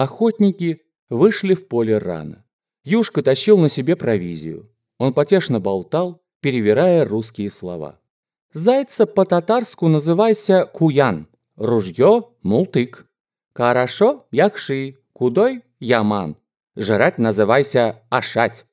Охотники вышли в поле рано. Юшка тащил на себе провизию. Он потешно болтал, перевирая русские слова. «Зайца по-татарску называйся куян, ружье – мултык. Хорошо – якши, кудой – яман. Жрать называйся ашать».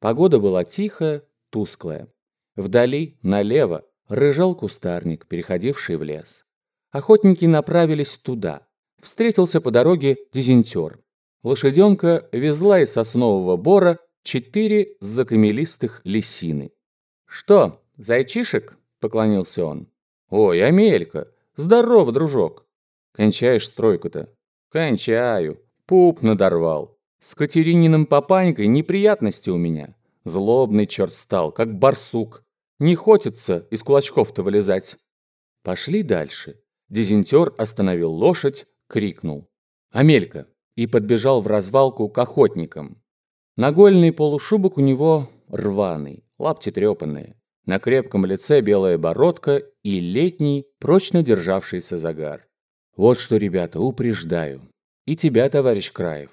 Погода была тихая, тусклая. Вдали, налево, рыжал кустарник, переходивший в лес. Охотники направились туда. Встретился по дороге дизентер. Лошаденка везла из соснового бора четыре закамелистых лисины. «Что, зайчишек?» – поклонился он. «Ой, Амелька! Здорово, дружок!» «Кончаешь стройку-то?» «Кончаю. Пуп надорвал. С Катерининым папанькой неприятности у меня. Злобный черт стал, как барсук. Не хочется из кулачков-то вылезать». Пошли дальше. Дизентер остановил лошадь, крикнул. «Амелька!» и подбежал в развалку к охотникам. Нагольный полушубок у него рваный, лапти трепанные. На крепком лице белая бородка и летний, прочно державшийся загар. Вот что, ребята, упреждаю. И тебя, товарищ Краев.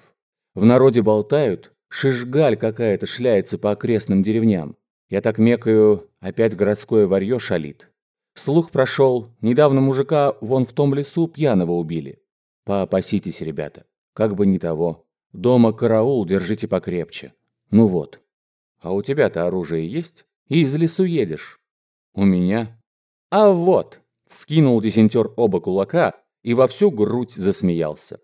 В народе болтают, шишгаль какая-то шляется по окрестным деревням. Я так мекаю, опять городское варье шалит. Слух прошел, недавно мужика вон в том лесу пьяного убили. Поопаситесь, ребята, как бы не того. Дома караул держите покрепче. Ну вот. А у тебя-то оружие есть? И из лесу едешь. У меня? А вот. Скинул десентер оба кулака и во всю грудь засмеялся.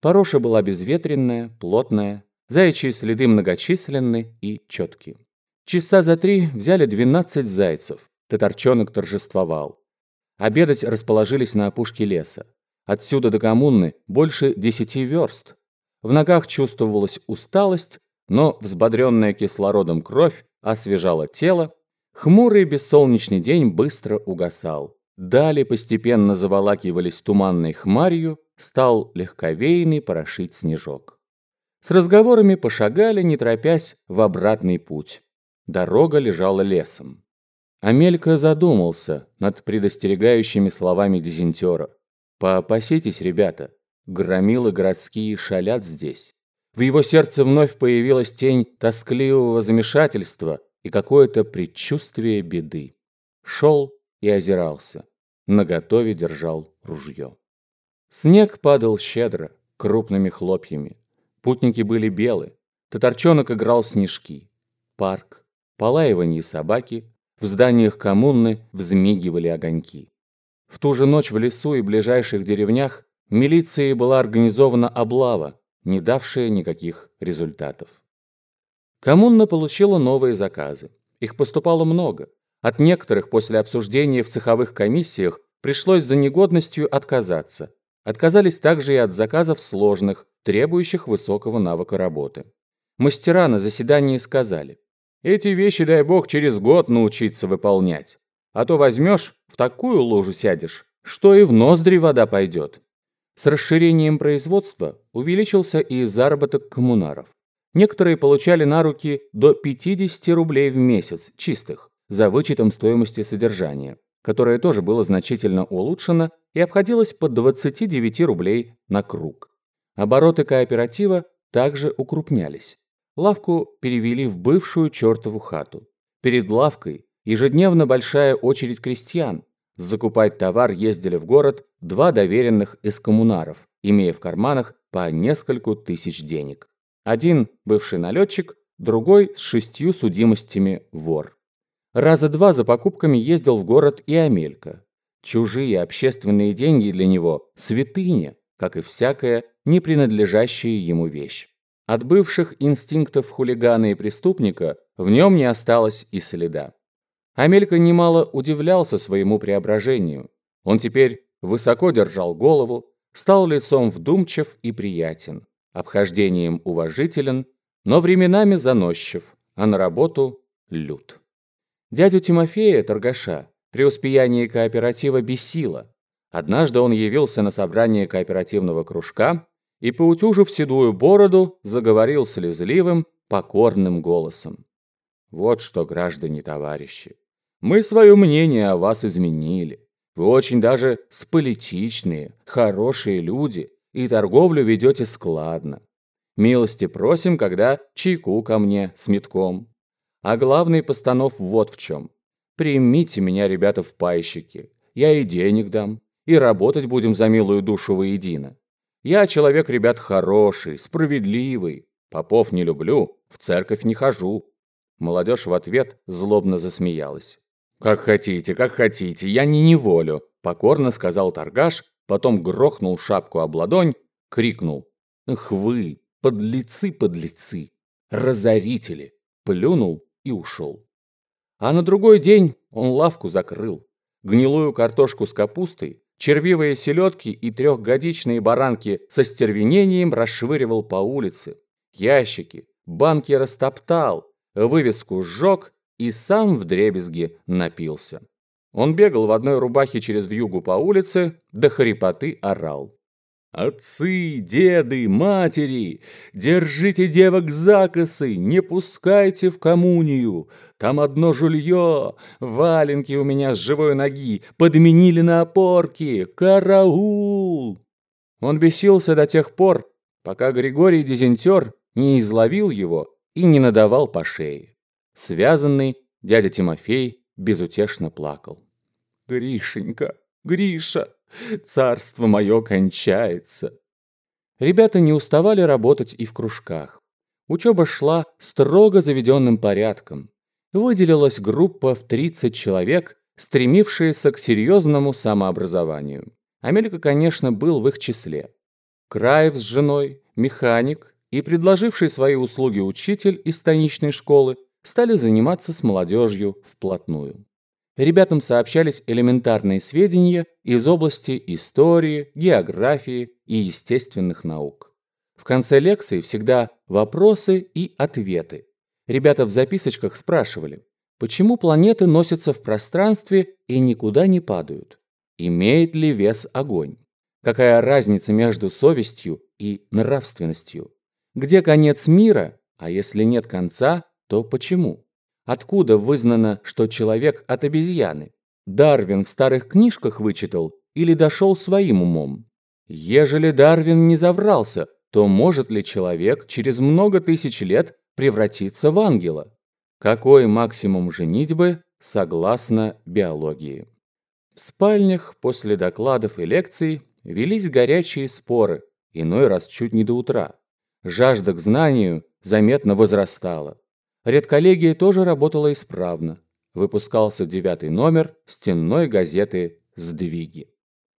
Пороша была безветренная, плотная, заячьи следы многочисленны и четкие. Часа за три взяли 12 зайцев. Татарчонок торжествовал. Обедать расположились на опушке леса. Отсюда до коммуны больше десяти верст. В ногах чувствовалась усталость, но взбодренная кислородом кровь освежала тело. Хмурый бессолнечный день быстро угасал. Дали постепенно заволакивались туманной хмарью, стал легковейный порошить снежок. С разговорами пошагали, не торопясь, в обратный путь. Дорога лежала лесом. Амелька задумался над предостерегающими словами дизентера. «Поопаситесь, ребята, громилы городские шалят здесь». В его сердце вновь появилась тень тоскливого замешательства и какое-то предчувствие беды. Шел и озирался, наготове держал ружье. Снег падал щедро, крупными хлопьями. Путники были белы, татарчонок играл в снежки. Парк, полаивание собаки, в зданиях коммуны взмигивали огоньки. В ту же ночь в лесу и ближайших деревнях милицией была организована облава, не давшая никаких результатов. Коммуна получила новые заказы. Их поступало много. От некоторых после обсуждения в цеховых комиссиях пришлось за негодностью отказаться. Отказались также и от заказов сложных, требующих высокого навыка работы. Мастера на заседании сказали, эти вещи, дай бог, через год научиться выполнять. А то возьмешь, в такую лужу сядешь, что и в ноздри вода пойдет. С расширением производства увеличился и заработок коммунаров. Некоторые получали на руки до 50 рублей в месяц чистых, за вычетом стоимости содержания, которое тоже было значительно улучшено и обходилось по 29 рублей на круг. Обороты кооператива также укрупнялись. Лавку перевели в бывшую чертову хату. Перед лавкой ежедневно большая очередь крестьян. Закупать товар ездили в город два доверенных из коммунаров, имея в карманах по нескольку тысяч денег. Один – бывший налетчик, другой – с шестью судимостями вор. Раза два за покупками ездил в город и Амелька. Чужие общественные деньги для него – святыня, как и всякая не принадлежащая ему вещь. От бывших инстинктов хулигана и преступника в нем не осталось и следа. Амелька немало удивлялся своему преображению. Он теперь высоко держал голову, стал лицом вдумчив и приятен, обхождением уважителен, но временами заносчив, а на работу лют. Дядю Тимофея, торгаша, преуспеяние кооператива бесило. Однажды он явился на собрание кооперативного кружка и, поутюжив седую бороду, заговорил слезливым, покорным голосом. «Вот что, граждане-товарищи, мы свое мнение о вас изменили. Вы очень даже сполитичные, хорошие люди, и торговлю ведете складно. Милости просим, когда чайку ко мне с метком. А главный постанов вот в чем. Примите меня, ребята, в пайщики. Я и денег дам, и работать будем за милую душу воедино. Я человек, ребят, хороший, справедливый. Попов не люблю, в церковь не хожу. Молодежь в ответ злобно засмеялась. «Как хотите, как хотите, я не неволю», – покорно сказал торгаш, потом грохнул шапку об ладонь, крикнул. «Ах вы, подлецы, подлецы, разорители!» Плюнул и ушел. А на другой день он лавку закрыл. Гнилую картошку с капустой, червивые селедки и трехгодичные баранки со стервенением расшвыривал по улице. Ящики, банки растоптал, вывеску сжег и сам в дребезги напился. Он бегал в одной рубахе через вьюгу по улице, до хрипоты орал. «Отцы, деды, матери, держите девок за косы, не пускайте в коммунию. Там одно жулье, валенки у меня с живой ноги, подменили на опорки, караул!» Он бесился до тех пор, пока Григорий Дезентер не изловил его и не надавал по шее. Связанный, дядя Тимофей безутешно плакал. «Гришенька, Гриша, царство мое кончается!» Ребята не уставали работать и в кружках. Учеба шла строго заведенным порядком. Выделилась группа в 30 человек, стремившаяся к серьезному самообразованию. Амелька, конечно, был в их числе. Краев с женой, механик и предложивший свои услуги учитель из станичной школы стали заниматься с молодежью вплотную. Ребятам сообщались элементарные сведения из области истории, географии и естественных наук. В конце лекции всегда вопросы и ответы. Ребята в записочках спрашивали, почему планеты носятся в пространстве и никуда не падают? Имеет ли вес огонь? Какая разница между совестью и нравственностью? Где конец мира, а если нет конца, то почему? Откуда вызнано, что человек от обезьяны? Дарвин в старых книжках вычитал или дошел своим умом? Ежели Дарвин не заврался, то может ли человек через много тысяч лет превратиться в ангела? Какой максимум женитьбы согласно биологии? В спальнях после докладов и лекций велись горячие споры, иной раз чуть не до утра. Жажда к знанию заметно возрастала. Редколлегия тоже работала исправно. Выпускался девятый номер стенной газеты «Сдвиги».